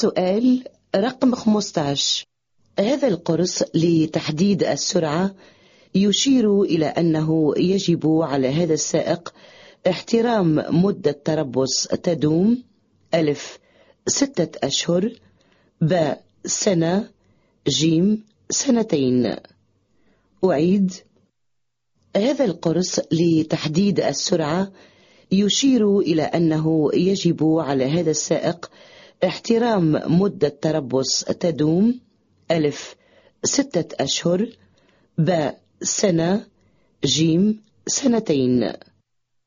سؤال رقم 15 هذا القرص لتحديد السرعة يشير إلى أنه يجب على هذا السائق احترام مدة تربص تدوم ألف ستة أشهر ب سنة جيم سنتين. أعيد. هذا القرص لتحديد السرعة يشير إلى أنه يجب على هذا السائق احترام مدة تربص تدوم ألف ستة أشهر ب سنة جيم سنتين.